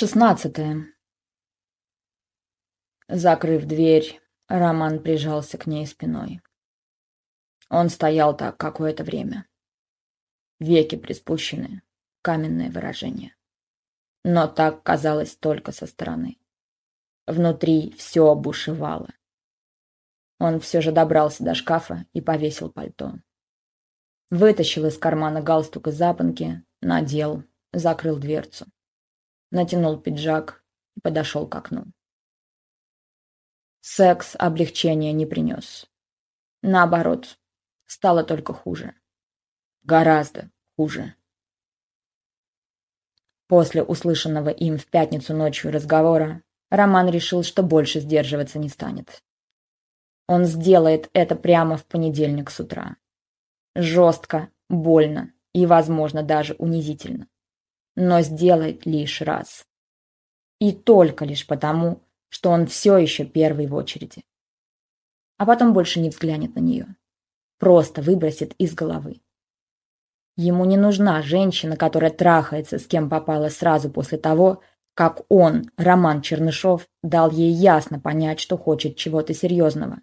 Шестнадцатое. Закрыв дверь, Роман прижался к ней спиной. Он стоял так какое-то время. Веки приспущены, каменное выражение. Но так казалось только со стороны. Внутри все бушевало. Он все же добрался до шкафа и повесил пальто. Вытащил из кармана галстук и запонки, надел, закрыл дверцу натянул пиджак и подошел к окну. Секс облегчения не принес. Наоборот, стало только хуже. Гораздо хуже. После услышанного им в пятницу ночью разговора Роман решил, что больше сдерживаться не станет. Он сделает это прямо в понедельник с утра. Жестко, больно и, возможно, даже унизительно но сделает лишь раз. И только лишь потому, что он все еще первый в очереди. А потом больше не взглянет на нее. Просто выбросит из головы. Ему не нужна женщина, которая трахается с кем попала сразу после того, как он, Роман Чернышов, дал ей ясно понять, что хочет чего-то серьезного.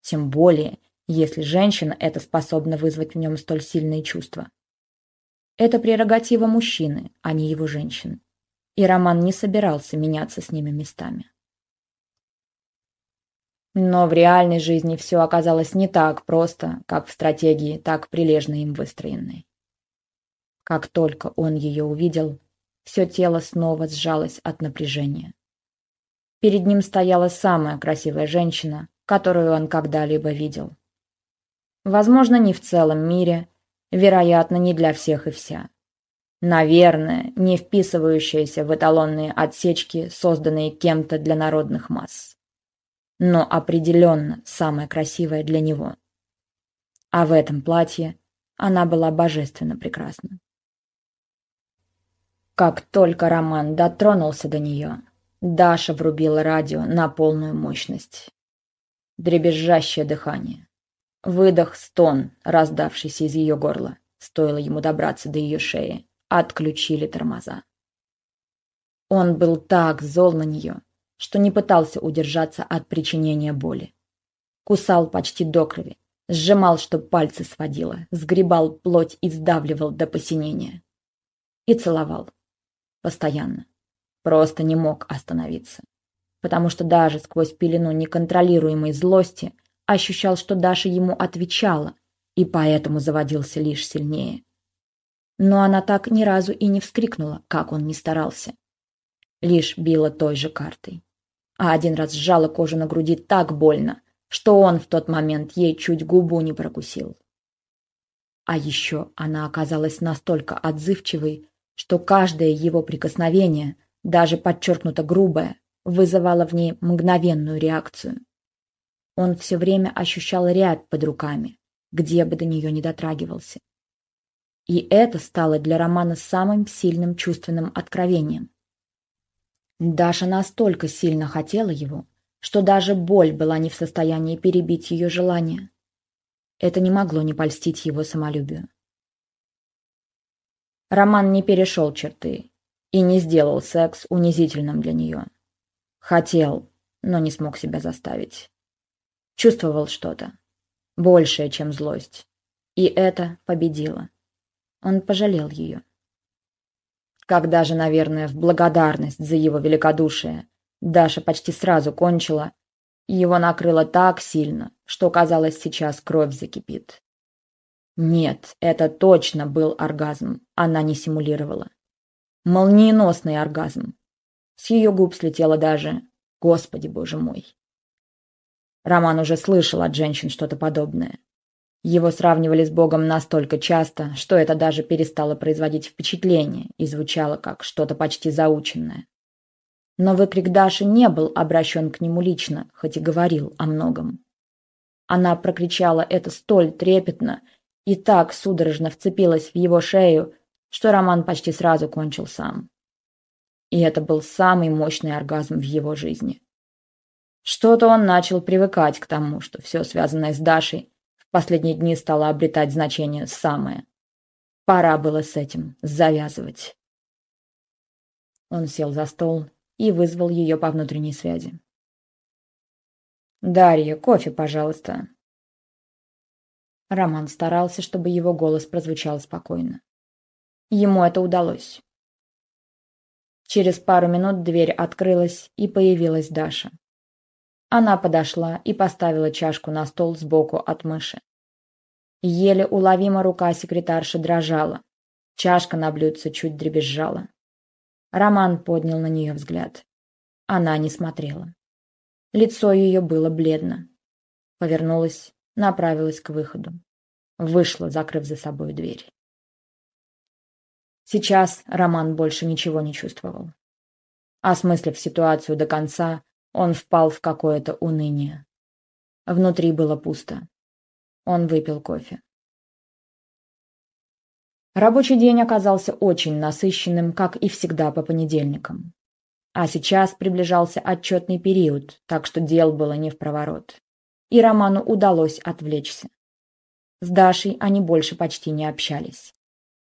Тем более, если женщина это способна вызвать в нем столь сильные чувства. Это прерогатива мужчины, а не его женщин. И Роман не собирался меняться с ними местами. Но в реальной жизни все оказалось не так просто, как в стратегии, так прилежно им выстроенной. Как только он ее увидел, все тело снова сжалось от напряжения. Перед ним стояла самая красивая женщина, которую он когда-либо видел. Возможно, не в целом мире, Вероятно, не для всех и вся. Наверное, не вписывающаяся в эталонные отсечки, созданные кем-то для народных масс. Но определенно самая красивая для него. А в этом платье она была божественно прекрасна. Как только Роман дотронулся до нее, Даша врубила радио на полную мощность. Дребезжащее дыхание. Выдох-стон, раздавшийся из ее горла. Стоило ему добраться до ее шеи. Отключили тормоза. Он был так зол на нее, что не пытался удержаться от причинения боли. Кусал почти до крови, сжимал, чтоб пальцы сводило, сгребал плоть и сдавливал до посинения. И целовал. Постоянно. Просто не мог остановиться. Потому что даже сквозь пелену неконтролируемой злости – ощущал, что Даша ему отвечала, и поэтому заводился лишь сильнее. Но она так ни разу и не вскрикнула, как он ни старался. Лишь била той же картой. А один раз сжала кожу на груди так больно, что он в тот момент ей чуть губу не прокусил. А еще она оказалась настолько отзывчивой, что каждое его прикосновение, даже подчеркнуто грубое, вызывало в ней мгновенную реакцию. Он все время ощущал рябь под руками, где бы до нее не дотрагивался. И это стало для Романа самым сильным чувственным откровением. Даша настолько сильно хотела его, что даже боль была не в состоянии перебить ее желание. Это не могло не польстить его самолюбию. Роман не перешел черты и не сделал секс унизительным для нее. Хотел, но не смог себя заставить. Чувствовал что-то. Большее, чем злость. И это победило. Он пожалел ее. Когда же, наверное, в благодарность за его великодушие Даша почти сразу кончила, его накрыло так сильно, что, казалось, сейчас кровь закипит. Нет, это точно был оргазм, она не симулировала. Молниеносный оргазм. С ее губ слетело даже «Господи, боже мой!» Роман уже слышал от женщин что-то подобное. Его сравнивали с Богом настолько часто, что это даже перестало производить впечатление и звучало как что-то почти заученное. Но выкрик Даши не был обращен к нему лично, хоть и говорил о многом. Она прокричала это столь трепетно и так судорожно вцепилась в его шею, что Роман почти сразу кончил сам. И это был самый мощный оргазм в его жизни. Что-то он начал привыкать к тому, что все связанное с Дашей в последние дни стало обретать значение самое. Пора было с этим завязывать. Он сел за стол и вызвал ее по внутренней связи. «Дарья, кофе, пожалуйста». Роман старался, чтобы его голос прозвучал спокойно. Ему это удалось. Через пару минут дверь открылась, и появилась Даша. Она подошла и поставила чашку на стол сбоку от мыши. Еле уловимо рука секретарши дрожала. Чашка на блюдце чуть дребезжала. Роман поднял на нее взгляд. Она не смотрела. Лицо ее было бледно. Повернулась, направилась к выходу. Вышла, закрыв за собой дверь. Сейчас Роман больше ничего не чувствовал. Осмыслив ситуацию до конца, он впал в какое-то уныние. Внутри было пусто. Он выпил кофе. Рабочий день оказался очень насыщенным, как и всегда по понедельникам. А сейчас приближался отчетный период, так что дел было не в проворот. И Роману удалось отвлечься. С Дашей они больше почти не общались.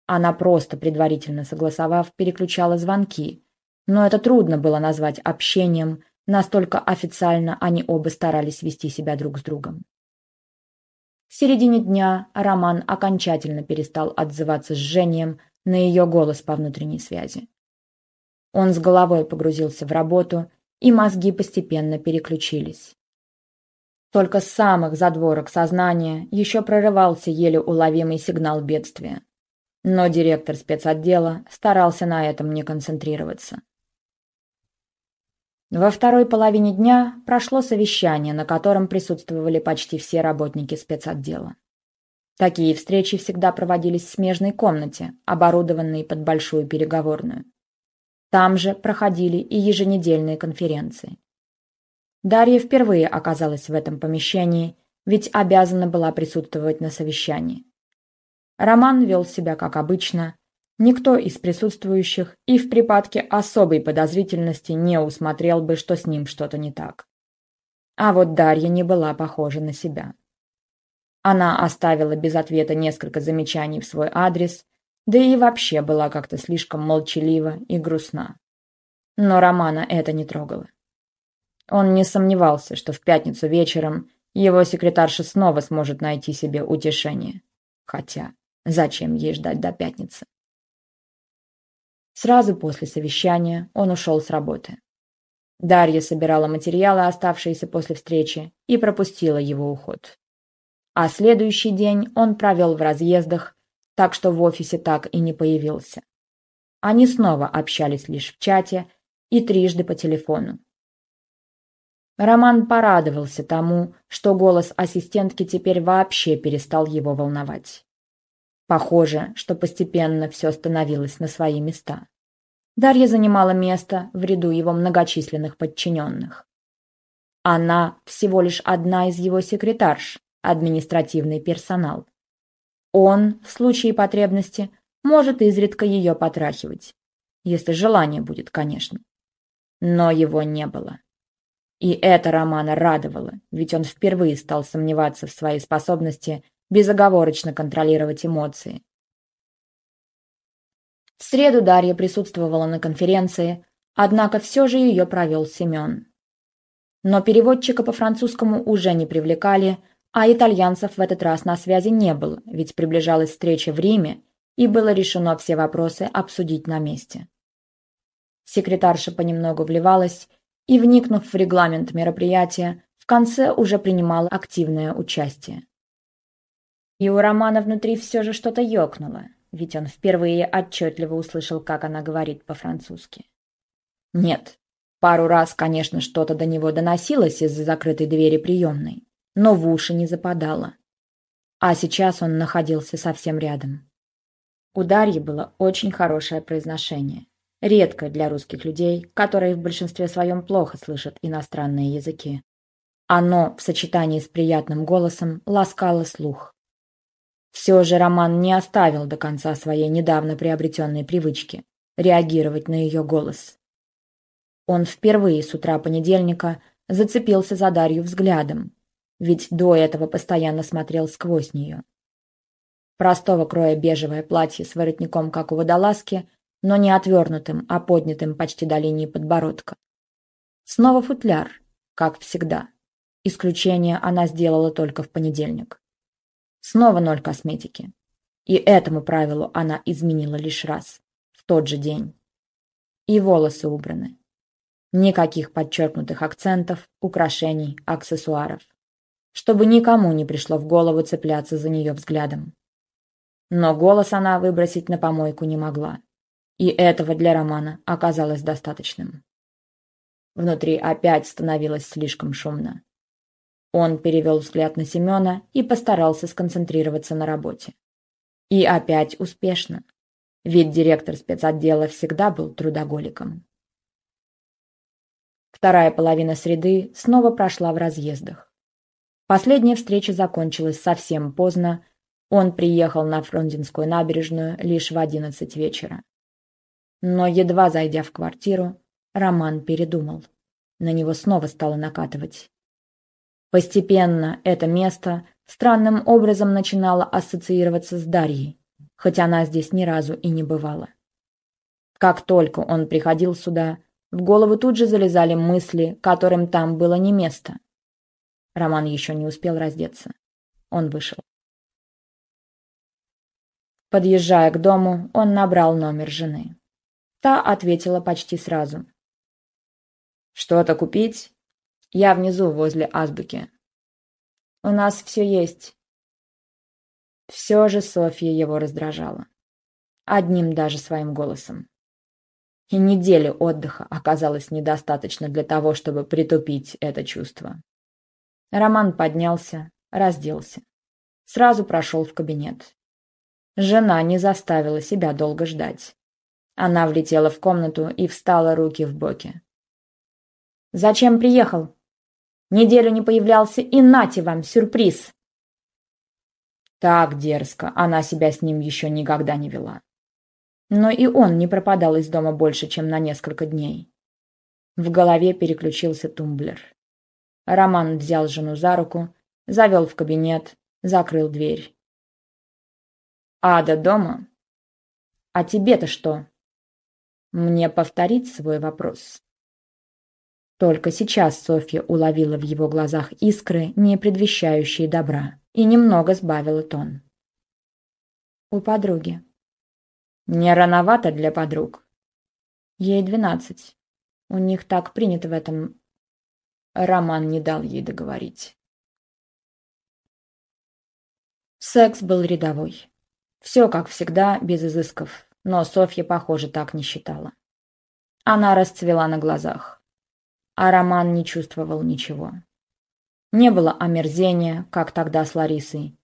Она просто, предварительно согласовав, переключала звонки, но это трудно было назвать общением, настолько официально они оба старались вести себя друг с другом. В середине дня Роман окончательно перестал отзываться с жжением на ее голос по внутренней связи. Он с головой погрузился в работу, и мозги постепенно переключились. Только с самых задворок сознания еще прорывался еле уловимый сигнал бедствия. Но директор спецотдела старался на этом не концентрироваться. Во второй половине дня прошло совещание, на котором присутствовали почти все работники спецотдела. Такие встречи всегда проводились в смежной комнате, оборудованной под большую переговорную. Там же проходили и еженедельные конференции. Дарья впервые оказалась в этом помещении, ведь обязана была присутствовать на совещании. Роман вел себя как обычно, Никто из присутствующих и в припадке особой подозрительности не усмотрел бы, что с ним что-то не так. А вот Дарья не была похожа на себя. Она оставила без ответа несколько замечаний в свой адрес, да и вообще была как-то слишком молчалива и грустна. Но Романа это не трогало. Он не сомневался, что в пятницу вечером его секретарша снова сможет найти себе утешение. Хотя, зачем ей ждать до пятницы? Сразу после совещания он ушел с работы. Дарья собирала материалы, оставшиеся после встречи, и пропустила его уход. А следующий день он провел в разъездах, так что в офисе так и не появился. Они снова общались лишь в чате и трижды по телефону. Роман порадовался тому, что голос ассистентки теперь вообще перестал его волновать. Похоже, что постепенно все становилось на свои места. Дарья занимала место в ряду его многочисленных подчиненных. Она всего лишь одна из его секретарш, административный персонал. Он, в случае потребности, может изредка ее потрахивать. Если желание будет, конечно. Но его не было. И это Романа радовало, ведь он впервые стал сомневаться в своей способности безоговорочно контролировать эмоции. В среду Дарья присутствовала на конференции, однако все же ее провел Семен. Но переводчика по французскому уже не привлекали, а итальянцев в этот раз на связи не было, ведь приближалась встреча в Риме, и было решено все вопросы обсудить на месте. Секретарша понемногу вливалась и, вникнув в регламент мероприятия, в конце уже принимала активное участие. И у Романа внутри все же что-то ёкнуло, ведь он впервые отчетливо услышал, как она говорит по-французски. Нет, пару раз, конечно, что-то до него доносилось из-за закрытой двери приемной, но в уши не западало. А сейчас он находился совсем рядом. У Дарьи было очень хорошее произношение, редкое для русских людей, которые в большинстве своем плохо слышат иностранные языки. Оно в сочетании с приятным голосом ласкало слух. Все же Роман не оставил до конца своей недавно приобретенной привычки реагировать на ее голос. Он впервые с утра понедельника зацепился за Дарью взглядом, ведь до этого постоянно смотрел сквозь нее. Простого кроя бежевое платье с воротником, как у водолазки, но не отвернутым, а поднятым почти до линии подбородка. Снова футляр, как всегда. Исключение она сделала только в понедельник. Снова ноль косметики. И этому правилу она изменила лишь раз, в тот же день. И волосы убраны. Никаких подчеркнутых акцентов, украшений, аксессуаров. Чтобы никому не пришло в голову цепляться за нее взглядом. Но голос она выбросить на помойку не могла. И этого для Романа оказалось достаточным. Внутри опять становилось слишком шумно. Он перевел взгляд на Семена и постарался сконцентрироваться на работе. И опять успешно. Ведь директор спецотдела всегда был трудоголиком. Вторая половина среды снова прошла в разъездах. Последняя встреча закончилась совсем поздно, он приехал на Фрунзенскую набережную лишь в одиннадцать вечера. Но едва зайдя в квартиру, Роман передумал. На него снова стало накатывать. Постепенно это место странным образом начинало ассоциироваться с Дарьей, хоть она здесь ни разу и не бывала. Как только он приходил сюда, в голову тут же залезали мысли, которым там было не место. Роман еще не успел раздеться. Он вышел. Подъезжая к дому, он набрал номер жены. Та ответила почти сразу. «Что-то купить? Я внизу, возле азбуки». «У нас все есть». Все же Софья его раздражала. Одним даже своим голосом. И недели отдыха оказалось недостаточно для того, чтобы притупить это чувство. Роман поднялся, разделся. Сразу прошел в кабинет. Жена не заставила себя долго ждать. Она влетела в комнату и встала руки в боки. «Зачем приехал? Неделю не появлялся, и нате вам, сюрприз!» Так дерзко она себя с ним еще никогда не вела. Но и он не пропадал из дома больше, чем на несколько дней. В голове переключился тумблер. Роман взял жену за руку, завел в кабинет, закрыл дверь. Ада дома? А тебе-то что? Мне повторить свой вопрос? Только сейчас Софья уловила в его глазах искры, не предвещающие добра, и немного сбавила тон. У подруги. Не рановато для подруг. Ей двенадцать. У них так принято в этом... Роман не дал ей договорить. Секс был рядовой. Все, как всегда, без изысков, но Софья, похоже, так не считала. Она расцвела на глазах. А Роман не чувствовал ничего. Не было омерзения, как тогда с Ларисой.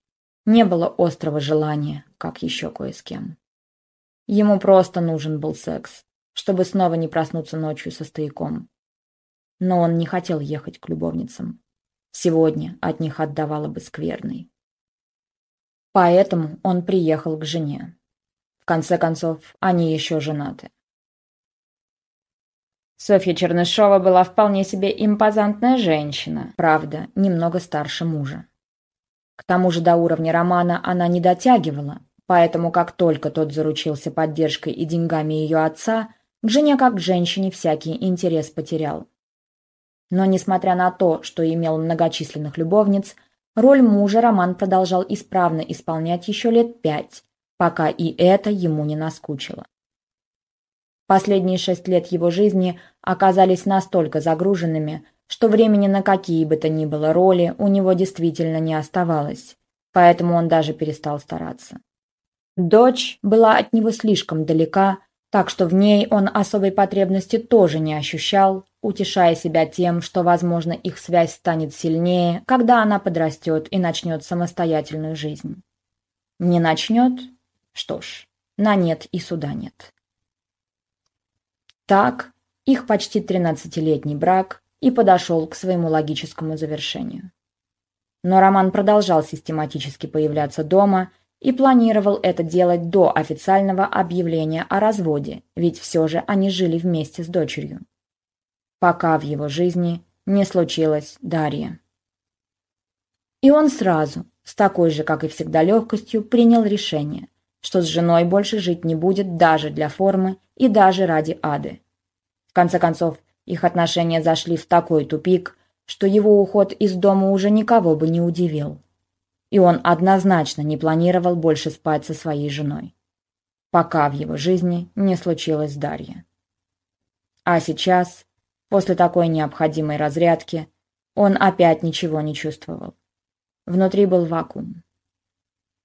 Не было острого желания, как еще кое с кем. Ему просто нужен был секс, чтобы снова не проснуться ночью со стояком. Но он не хотел ехать к любовницам. Сегодня от них отдавало бы скверной. Поэтому он приехал к жене. В конце концов, они еще женаты. Софья Чернышова была вполне себе импозантная женщина, правда, немного старше мужа. К тому же до уровня романа она не дотягивала, поэтому как только тот заручился поддержкой и деньгами ее отца, к жене как к женщине всякий интерес потерял. Но несмотря на то, что имел многочисленных любовниц, Роль мужа Роман продолжал исправно исполнять еще лет пять, пока и это ему не наскучило. Последние шесть лет его жизни оказались настолько загруженными, что времени на какие бы то ни было роли у него действительно не оставалось, поэтому он даже перестал стараться. Дочь была от него слишком далека, так что в ней он особой потребности тоже не ощущал, утешая себя тем, что, возможно, их связь станет сильнее, когда она подрастет и начнет самостоятельную жизнь. Не начнет? Что ж, на нет и суда нет. Так, их почти тринадцатилетний брак и подошел к своему логическому завершению. Но Роман продолжал систематически появляться дома и планировал это делать до официального объявления о разводе, ведь все же они жили вместе с дочерью пока в его жизни не случилась Дарья. И он сразу, с такой же, как и всегда, легкостью принял решение, что с женой больше жить не будет даже для формы и даже ради ады. В конце концов, их отношения зашли в такой тупик, что его уход из дома уже никого бы не удивил. И он однозначно не планировал больше спать со своей женой. Пока в его жизни не случилась Дарья. А сейчас, после такой необходимой разрядки, он опять ничего не чувствовал. Внутри был вакуум.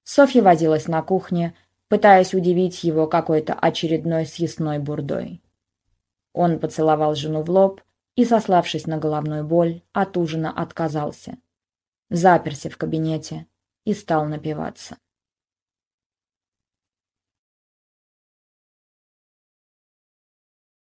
Софья возилась на кухне, пытаясь удивить его какой-то очередной съестной бурдой. Он поцеловал жену в лоб и, сославшись на головную боль, от ужина отказался. Заперся в кабинете и стал напиваться.